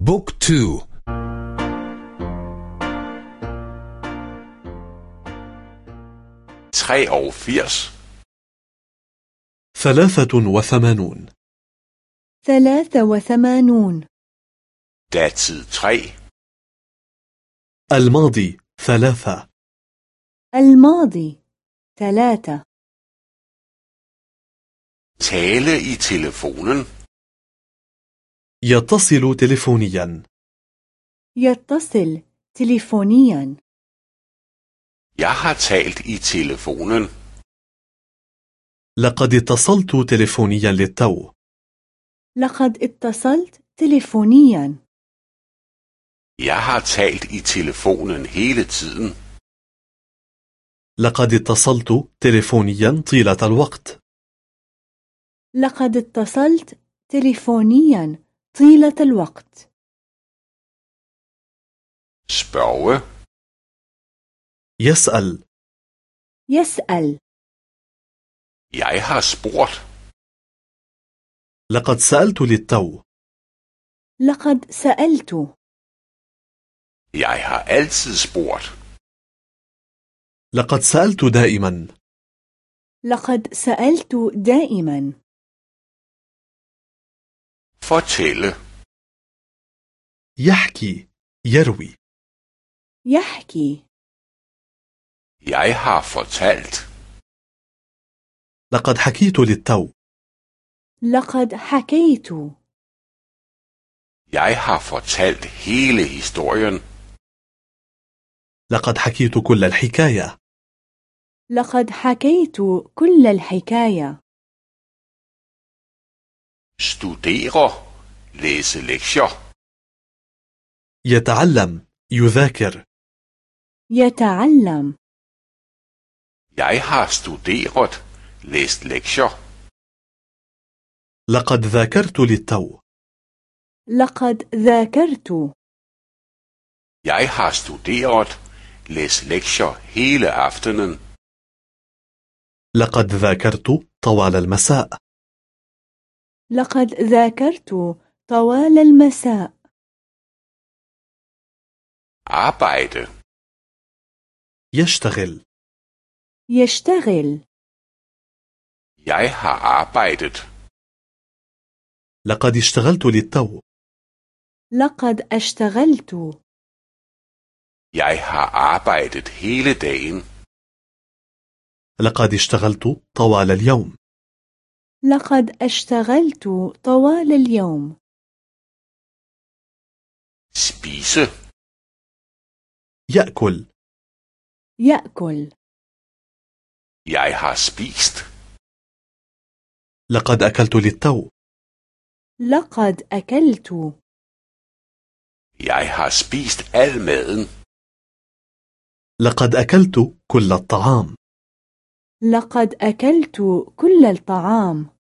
بوك تو. ثلاثة وثمانون. ثلاثة وثمانون. داتid tre الماضي ثلاثة. الماضي ثلاثة. i telefonen يتصل تلفونيا يتصل تليفونيا. Jeg har talt i telefonen. لقد اتصلت تلفونيا للتو. لقد اتصلت تليفونيا. Jeg har talt i telefonen hele tiden. لقد اتصلت تلفونيا طيلة الوقت. لقد اتصلت تليفونيا. طيلة الوقت. Spørge. يسأل. يسأل. Jeg har spurgt. لقد سألت للتو. لقد سألت. Jeg har altid spurgt. لقد سألت دائما. لقد سألت دائما. Fortælle. يحكي يروي يحكي Jeg har fortalt. لقد حكيت للتو لقد حكيت Jeg har fortalt hele historien. لقد حكيت كل الحكاية لقد حكيت كل الحكاية Studere. Læse lektier. يتعلم يذاكر يتعلم Jeg har studeret. Læst lektier. لقد ذاكرت للتو لقد ذاكرت Jeg har studeret. Læst lektier hele aftenen. لقد ذاكرت طوال المساء لقد ذاكرت طوال المساء Arbejde. يشتغل يشتغل Jeg har arbejdet. لقد اشتغلت للتو لقد اشتغلت Jeg har arbejdet hele dagen. لقد اشتغلت طوال اليوم لقد اشتغلت طوال اليوم Spise. يأكل يأكل Jeg har spist. لقد أكلت للتو لقد أكلت Jeg har spist al maden. لقد أكلت كل الطعام لقد أكلت كل الطعام.